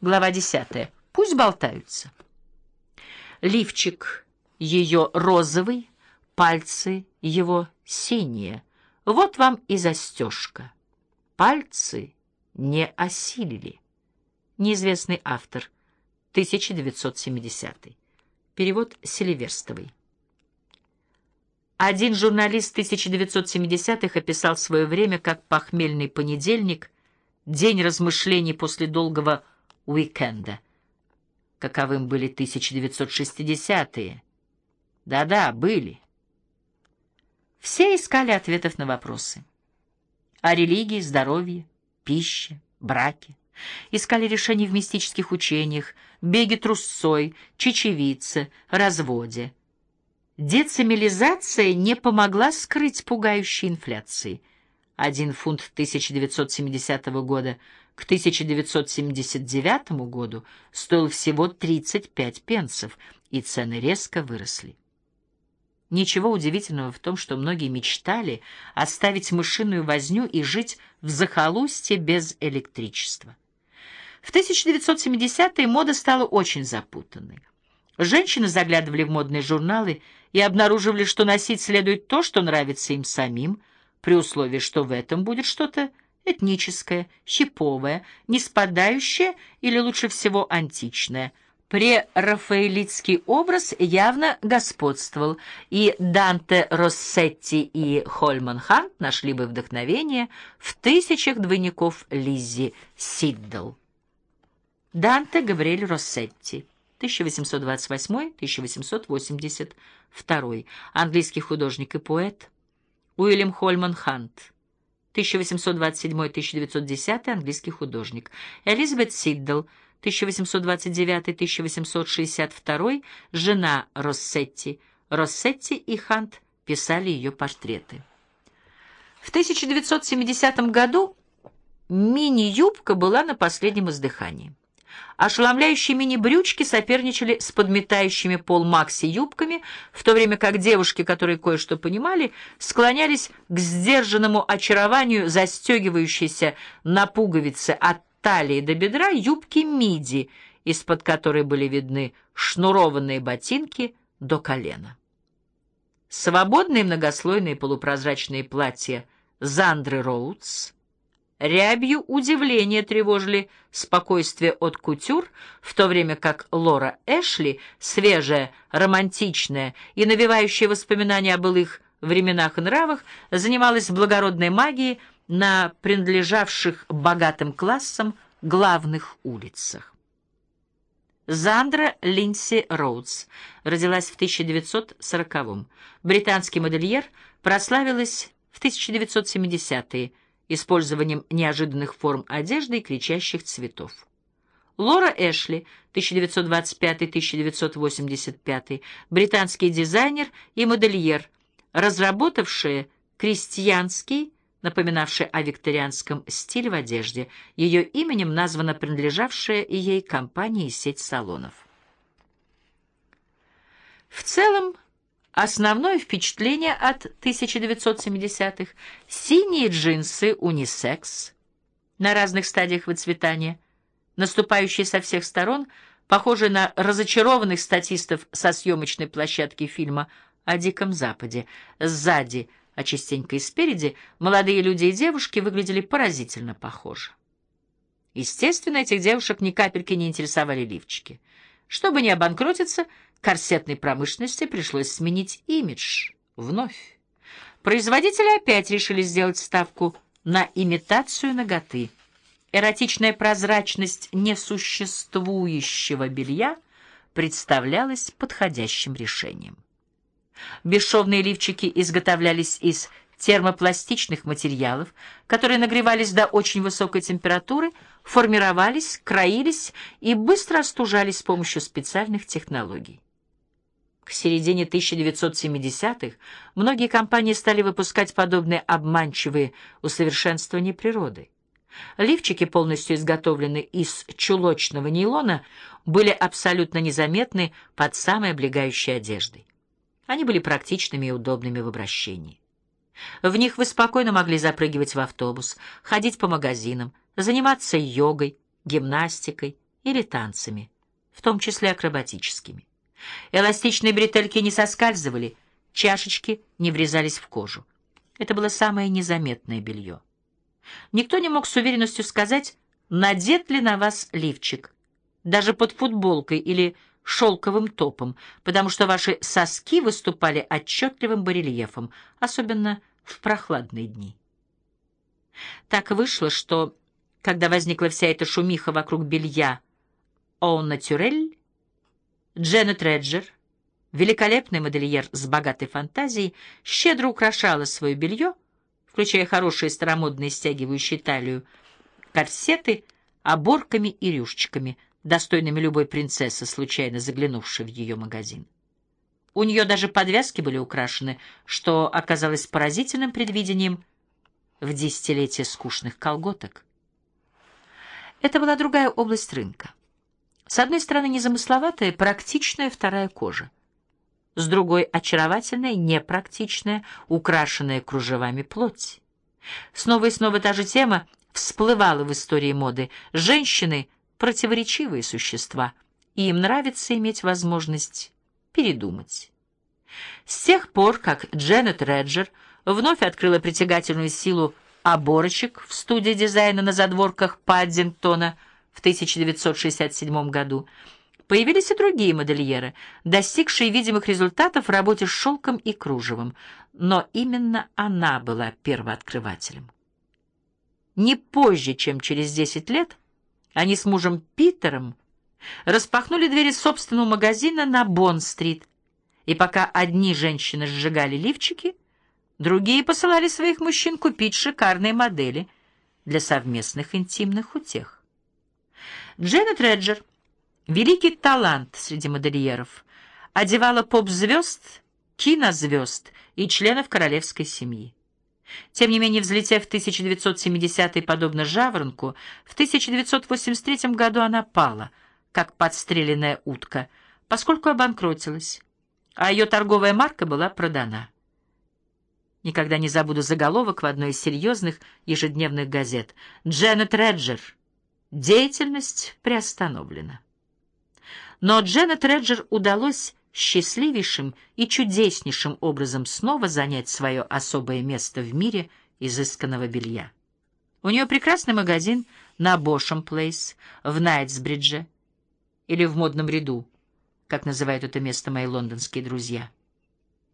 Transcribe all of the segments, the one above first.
Глава 10. Пусть болтаются. Лифчик ее розовый, пальцы его синие. Вот вам и застежка. Пальцы не осилили. Неизвестный автор. 1970. Перевод Селиверстовой. Один журналист 1970-х описал свое время как похмельный понедельник, день размышлений после долгого уикенда. Каковым были 1960-е? Да-да, были. Все искали ответов на вопросы. О религии, здоровье, пище, браке. Искали решений в мистических учениях, беге трусцой, чечевице, разводе. Децимализация не помогла скрыть пугающей инфляции. Один фунт 1970 года к 1979 году стоил всего 35 пенсов, и цены резко выросли. Ничего удивительного в том, что многие мечтали оставить мышиную возню и жить в захолустье без электричества. В 1970-е мода стала очень запутанной. Женщины заглядывали в модные журналы и обнаруживали, что носить следует то, что нравится им самим, при условии, что в этом будет что-то этническое, щиповое, не спадающее или лучше всего античное. Прерафаэлитский образ явно господствовал, и Данте Россетти и Хольман Хант нашли бы вдохновение в тысячах двойников Лиззи Сиддл. Данте Габриэль Россетти 1828-1882, английский художник и поэт, Уильям Хольман Хант 1827-1910, английский художник, Элизабет Сиддл 1829-1862, жена Россетти. Россетти и Хант писали ее портреты. В 1970 году мини-юбка была на последнем издыхании. Ошеломляющие мини-брючки соперничали с подметающими пол макси-юбками, в то время как девушки, которые кое-что понимали, склонялись к сдержанному очарованию застегивающейся на пуговицы от талии до бедра юбки миди, из-под которой были видны шнурованные ботинки до колена. Свободные многослойные полупрозрачные платья Зандры Роудс — Рябью удивление тревожили спокойствие от кутюр, в то время как Лора Эшли, свежая, романтичная и навевающая воспоминания о былых временах и нравах, занималась благородной магией на принадлежавших богатым классам главных улицах. Зандра Линси Роудс родилась в 1940-м. Британский модельер прославилась в 1970-е использованием неожиданных форм одежды и кричащих цветов. Лора Эшли, 1925-1985, британский дизайнер и модельер, разработавшая крестьянский, напоминавший о викторианском стиле в одежде. Ее именем названа принадлежавшая ей компания и сеть салонов. В целом, Основное впечатление от 1970-х — синие джинсы унисекс на разных стадиях выцветания, наступающие со всех сторон, похожие на разочарованных статистов со съемочной площадки фильма о Диком Западе. Сзади, а частенько и спереди, молодые люди и девушки выглядели поразительно похоже. Естественно, этих девушек ни капельки не интересовали лифчики. Чтобы не обанкротиться, корсетной промышленности пришлось сменить имидж вновь. Производители опять решили сделать ставку на имитацию наготы. Эротичная прозрачность несуществующего белья представлялась подходящим решением. Бесшовные лифчики изготовлялись из термопластичных материалов, которые нагревались до очень высокой температуры, формировались, краились и быстро остужались с помощью специальных технологий. К середине 1970-х многие компании стали выпускать подобные обманчивые усовершенствования природы. Лифчики, полностью изготовленные из чулочного нейлона, были абсолютно незаметны под самой облегающей одеждой. Они были практичными и удобными в обращении. В них вы спокойно могли запрыгивать в автобус, ходить по магазинам, заниматься йогой, гимнастикой или танцами, в том числе акробатическими. Эластичные бретельки не соскальзывали, чашечки не врезались в кожу. Это было самое незаметное белье. Никто не мог с уверенностью сказать, надет ли на вас лифчик, даже под футболкой или шелковым топом, потому что ваши соски выступали отчетливым барельефом, особенно в прохладные дни. Так вышло, что, когда возникла вся эта шумиха вокруг белья «О натюрель», Дженнет Реджер, великолепный модельер с богатой фантазией, щедро украшала свое белье, включая хорошие старомодные стягивающие талию, корсеты, оборками и рюшечками — достойными любой принцессы, случайно заглянувшей в ее магазин. У нее даже подвязки были украшены, что оказалось поразительным предвидением в десятилетие скучных колготок. Это была другая область рынка. С одной стороны, незамысловатая, практичная вторая кожа. С другой — очаровательная, непрактичная, украшенная кружевами плоть. Снова и снова та же тема всплывала в истории моды. Женщины — противоречивые существа, и им нравится иметь возможность передумать. С тех пор, как Дженнет Реджер вновь открыла притягательную силу оборочек в студии дизайна на задворках Паддингтона в 1967 году, появились и другие модельеры, достигшие видимых результатов в работе с шелком и кружевом, но именно она была первооткрывателем. Не позже, чем через 10 лет, они с мужем Питером распахнули двери собственного магазина на Бонн-стрит, и пока одни женщины сжигали лифчики, другие посылали своих мужчин купить шикарные модели для совместных интимных утех. Дженнет Реджер, великий талант среди модельеров, одевала поп-звезд, кинозвезд и членов королевской семьи. Тем не менее, взлетев в 1970-й подобно жаворонку, в 1983 году она пала, как подстреленная утка, поскольку обанкротилась, а ее торговая марка была продана. Никогда не забуду заголовок в одной из серьезных ежедневных газет. «Дженнет Реджер. Деятельность приостановлена». Но Дженнет Реджер удалось счастливейшим и чудеснейшим образом снова занять свое особое место в мире изысканного белья. У нее прекрасный магазин на Бошем Плейс в Найтсбридже или в модном ряду, как называют это место мои лондонские друзья.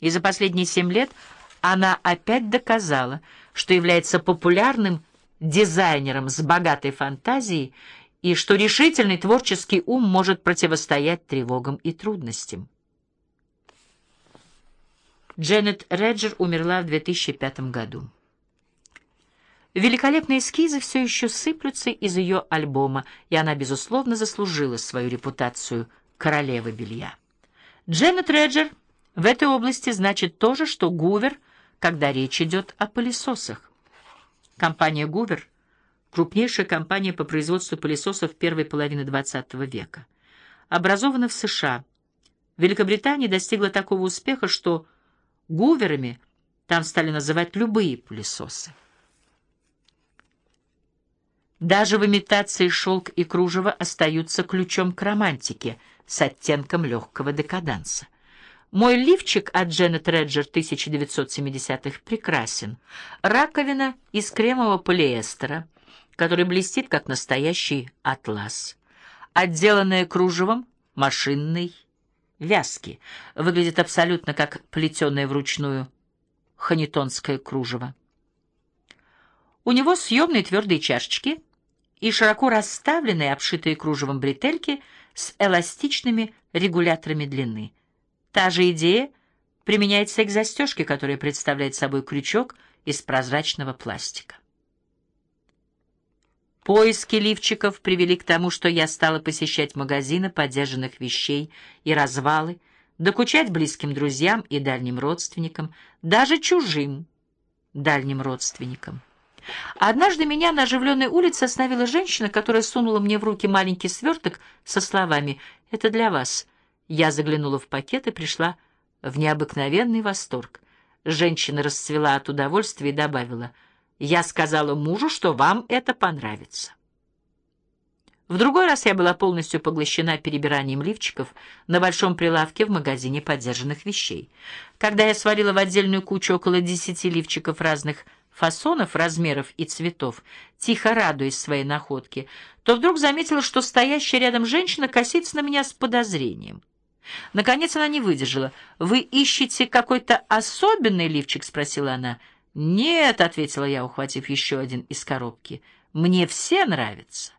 И за последние семь лет она опять доказала, что является популярным дизайнером с богатой фантазией и что решительный творческий ум может противостоять тревогам и трудностям. Дженнет Реджер умерла в 2005 году. Великолепные эскизы все еще сыплются из ее альбома, и она, безусловно, заслужила свою репутацию королевы белья. Дженнет Реджер в этой области значит то же, что Гувер, когда речь идет о пылесосах. Компания Гувер — крупнейшая компания по производству пылесосов первой половины XX века. Образована в США. Великобритания достигла такого успеха, что Гуверами там стали называть любые пылесосы. Даже в имитации шелк и кружево остаются ключом к романтике с оттенком легкого декаданса. Мой лифчик от Дженнет Реджер 1970-х прекрасен. Раковина из кремового полиэстера, который блестит, как настоящий атлас. Отделанная кружевом машинной вязки, выглядит абсолютно как плетеное вручную ханитонское кружево. У него съемные твердые чашечки и широко расставленные, обшитые кружевом бретельки с эластичными регуляторами длины. Та же идея применяется и к застежке, которая представляет собой крючок из прозрачного пластика. Поиски лифчиков привели к тому, что я стала посещать магазины подержанных вещей и развалы, докучать близким друзьям и дальним родственникам, даже чужим дальним родственникам. Однажды меня на оживленной улице остановила женщина, которая сунула мне в руки маленький сверток со словами «Это для вас». Я заглянула в пакет и пришла в необыкновенный восторг. Женщина расцвела от удовольствия и добавила — я сказала мужу, что вам это понравится. В другой раз я была полностью поглощена перебиранием лифчиков на большом прилавке в магазине подержанных вещей. Когда я свалила в отдельную кучу около десяти лифчиков разных фасонов, размеров и цветов, тихо радуясь своей находке, то вдруг заметила, что стоящая рядом женщина косится на меня с подозрением. Наконец она не выдержала. «Вы ищете какой-то особенный лифчик?» — спросила она. «Нет», — ответила я, ухватив еще один из коробки. «Мне все нравятся».